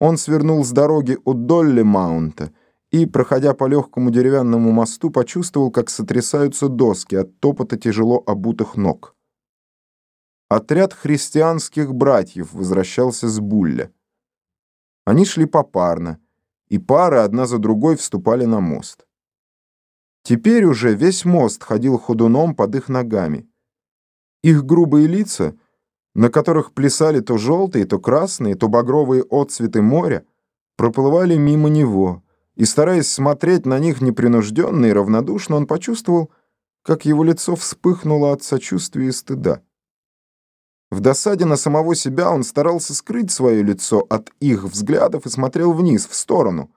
Он свернул с дороги у Долли-Маунта и, проходя по легкому деревянному мосту, почувствовал, как сотрясаются доски от топота тяжело обутых ног. Отряд христианских братьев возвращался с Булля. Они шли попарно, и пары одна за другой вступали на мост. Теперь уже весь мост ходил ходуном под их ногами. Их грубые лица — на которых плясали то желтые, то красные, то багровые отцветы моря, проплывали мимо него, и, стараясь смотреть на них непринужденно и равнодушно, он почувствовал, как его лицо вспыхнуло от сочувствия и стыда. В досаде на самого себя он старался скрыть свое лицо от их взглядов и смотрел вниз, в сторону,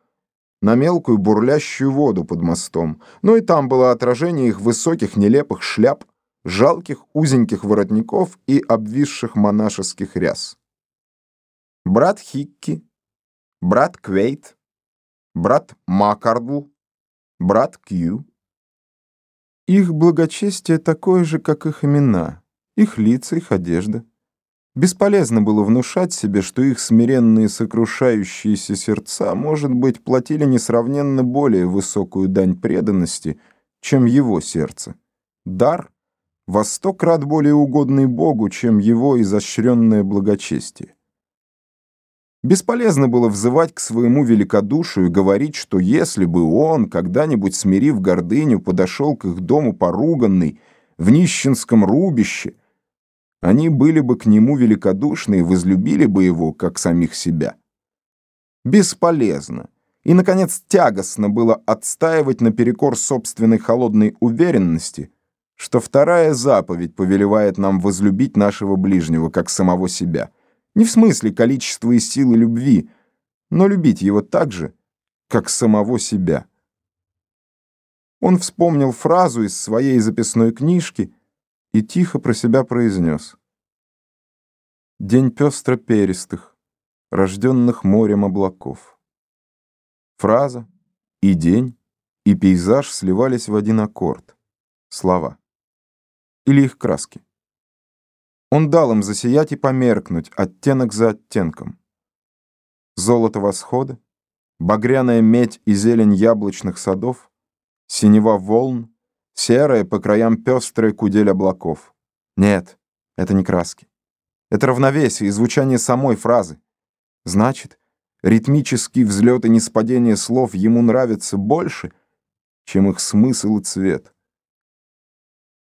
на мелкую бурлящую воду под мостом, но и там было отражение их высоких нелепых шляп, жалких узеньких воротников и обвисших монашеских ряс. Брат Хикки, брат Квейт, брат Макардл, брат Кью. Их благочестие такое же, как их имена, их лица, их одежда. Бесполезно было внушать себе, что их смиренные сокрушающиеся сердца, может быть, платили несравненно более высокую дань преданности, чем его сердце. Дар — во сто крат более угодный Богу, чем его изощренное благочестие. Бесполезно было взывать к своему великодушию и говорить, что если бы он, когда-нибудь смирив гордыню, подошел к их дому поруганный, в нищенском рубище, они были бы к нему великодушны и возлюбили бы его, как самих себя. Бесполезно. И, наконец, тягостно было отстаивать наперекор собственной холодной уверенности – что вторая заповедь повелевает нам возлюбить нашего ближнего, как самого себя. Не в смысле количества и силы любви, но любить его так же, как самого себя. Он вспомнил фразу из своей записной книжки и тихо про себя произнес. «День пестро-перистых, рожденных морем облаков». Фраза и день, и пейзаж сливались в один аккорд. Слова или их краски. Он дал им засиять и померкнуть, оттенок за оттенком. Золото восхода, багряная медь и зелень яблочных садов, синева волн, серая по краям пестрая кудель облаков. Нет, это не краски. Это равновесие и звучание самой фразы. Значит, ритмический взлет и неспадение слов ему нравятся больше, чем их смысл и цвет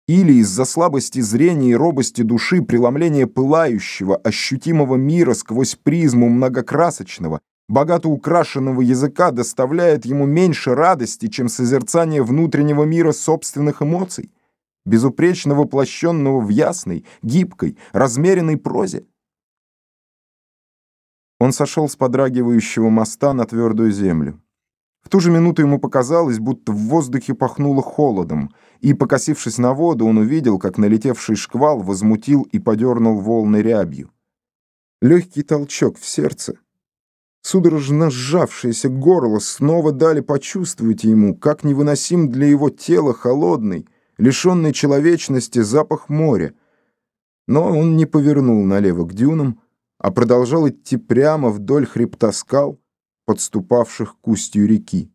или из-за слабости зрения и робости души преломления пылающего, ощутимого мира сквозь призму многокрасочного, богато украшенного языка доставляет ему меньше радости, чем созерцание внутреннего мира собственных эмоций, безупречно воплощенного в ясной, гибкой, размеренной прозе. Он сошел с подрагивающего моста на твердую землю. В ту же минуту ему показалось, будто в воздухе пахнуло холодом, и, покосившись на воду, он увидел, как налетевший шквал возмутил и подернул волны рябью. Легкий толчок в сердце, судорожно сжавшееся горло снова дали почувствовать ему, как невыносим для его тела холодный, лишенный человечности запах моря. Но он не повернул налево к дюнам, а продолжал идти прямо вдоль хребта скал, подступавших к устью реки.